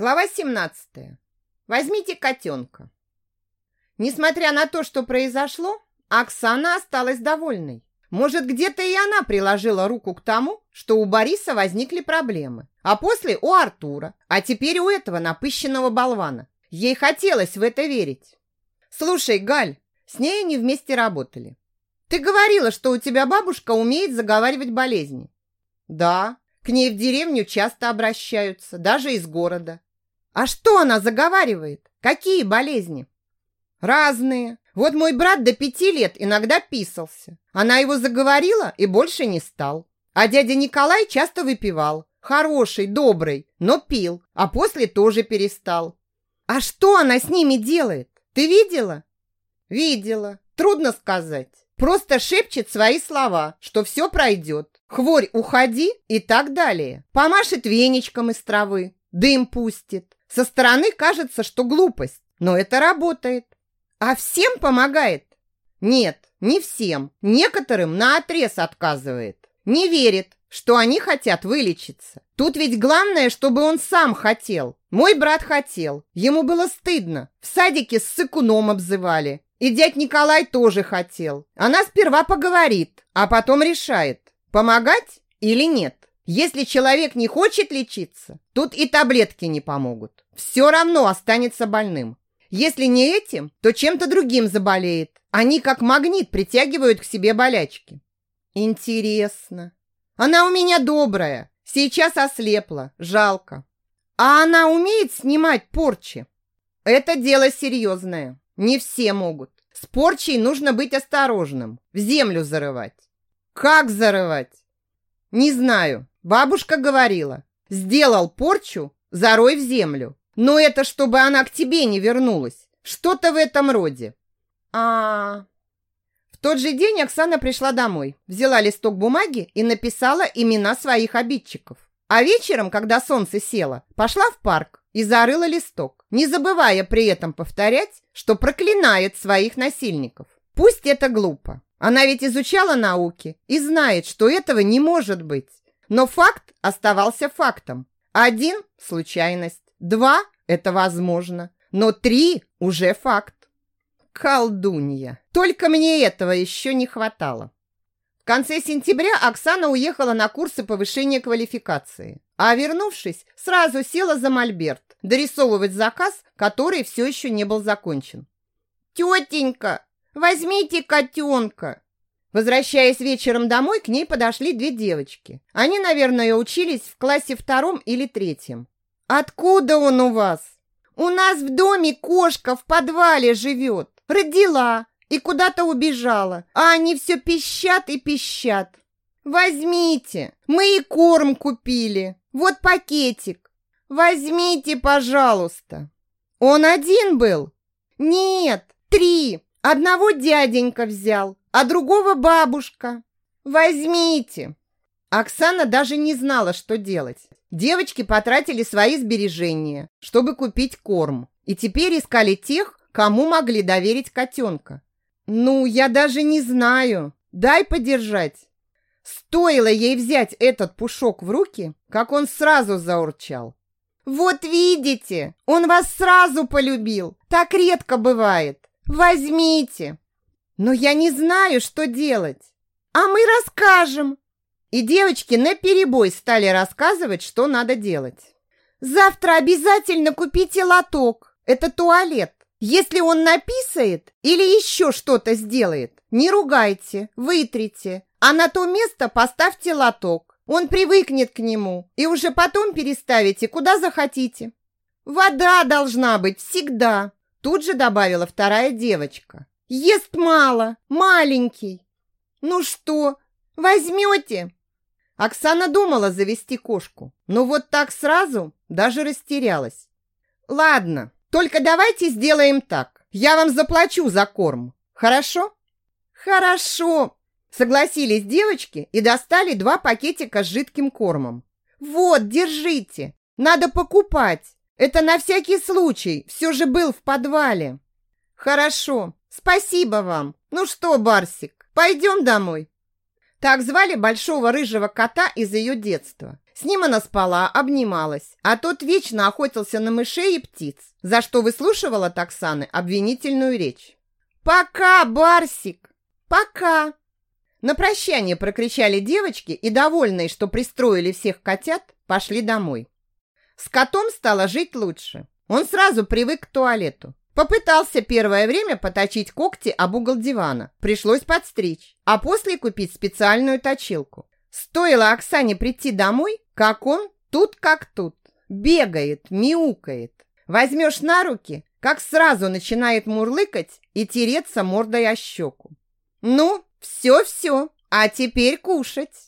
Глава 17. Возьмите котенка. Несмотря на то, что произошло, Оксана осталась довольной. Может, где-то и она приложила руку к тому, что у Бориса возникли проблемы, а после у Артура, а теперь у этого напыщенного болвана. Ей хотелось в это верить. «Слушай, Галь, с ней они вместе работали. Ты говорила, что у тебя бабушка умеет заговаривать болезни». «Да, к ней в деревню часто обращаются, даже из города. А что она заговаривает? Какие болезни? Разные. Вот мой брат до пяти лет иногда писался. Она его заговорила и больше не стал. А дядя Николай часто выпивал. Хороший, добрый, но пил, а после тоже перестал. А что она с ними делает? Ты видела? Видела. Трудно сказать. Просто шепчет свои слова, что все пройдет. Хворь, уходи и так далее. Помашет веничком из травы, дым пустит. Со стороны кажется, что глупость, но это работает. А всем помогает? Нет, не всем. Некоторым наотрез отказывает. Не верит, что они хотят вылечиться. Тут ведь главное, чтобы он сам хотел. Мой брат хотел. Ему было стыдно. В садике с сыкуном обзывали. И дядь Николай тоже хотел. Она сперва поговорит, а потом решает, помогать или нет. Если человек не хочет лечиться, тут и таблетки не помогут. Все равно останется больным. Если не этим, то чем-то другим заболеет. Они как магнит притягивают к себе болячки. Интересно. Она у меня добрая. Сейчас ослепла. Жалко. А она умеет снимать порчи? Это дело серьезное. Не все могут. С порчей нужно быть осторожным. В землю зарывать. Как зарывать? Не знаю. Бабушка говорила, сделал порчу, зарой в землю. Но это чтобы она к тебе не вернулась. Что-то в этом роде. А, В тот же день Оксана пришла домой, взяла листок бумаги и написала имена своих обидчиков. А вечером, когда солнце село, пошла в парк и зарыла листок, не забывая при этом повторять, что проклинает своих насильников. Пусть это глупо. Она ведь изучала науки и знает, что этого не может быть. Но факт оставался фактом. Один – случайность. Два – это возможно. Но три – уже факт. Колдунья. Только мне этого еще не хватало. В конце сентября Оксана уехала на курсы повышения квалификации. А вернувшись, сразу села за мольберт дорисовывать заказ, который все еще не был закончен. «Тетенька, возьмите котенка!» Возвращаясь вечером домой, к ней подошли две девочки. Они, наверное, учились в классе втором или третьем. «Откуда он у вас?» «У нас в доме кошка в подвале живет. Родила и куда-то убежала. А они все пищат и пищат. Возьмите, мы и корм купили. Вот пакетик. Возьмите, пожалуйста». «Он один был?» «Нет, три. Одного дяденька взял, а другого бабушка. Возьмите. Оксана даже не знала, что делать. Девочки потратили свои сбережения, чтобы купить корм, и теперь искали тех, кому могли доверить котенка. Ну, я даже не знаю. Дай подержать. Стоило ей взять этот пушок в руки, как он сразу заурчал. Вот видите, он вас сразу полюбил. Так редко бывает. Возьмите. Но я не знаю, что делать. А мы расскажем. И девочки на перебой стали рассказывать, что надо делать. Завтра обязательно купите лоток. Это туалет. Если он написает или еще что-то сделает, не ругайте, вытрите, а на то место поставьте лоток. Он привыкнет к нему, и уже потом переставите куда захотите. Вода должна быть всегда, тут же добавила вторая девочка. Ест мало, маленький. Ну что, возьмете? Оксана думала завести кошку, но вот так сразу даже растерялась. Ладно, только давайте сделаем так. Я вам заплачу за корм. Хорошо? Хорошо. Согласились девочки и достали два пакетика с жидким кормом. Вот, держите. Надо покупать. Это на всякий случай. Все же был в подвале. Хорошо. Спасибо вам. Ну что, Барсик, пойдем домой. Так звали большого рыжего кота из ее детства. С ним она спала, обнималась, а тот вечно охотился на мышей и птиц, за что выслушивала Таксаны обвинительную речь. «Пока, Барсик! Пока!» На прощание прокричали девочки и, довольные, что пристроили всех котят, пошли домой. С котом стало жить лучше. Он сразу привык к туалету. Попытался первое время поточить когти об угол дивана. Пришлось подстричь, а после купить специальную точилку. Стоило Оксане прийти домой, как он тут как тут. Бегает, мяукает. Возьмешь на руки, как сразу начинает мурлыкать и тереться мордой о щеку. Ну, все-все, а теперь кушать.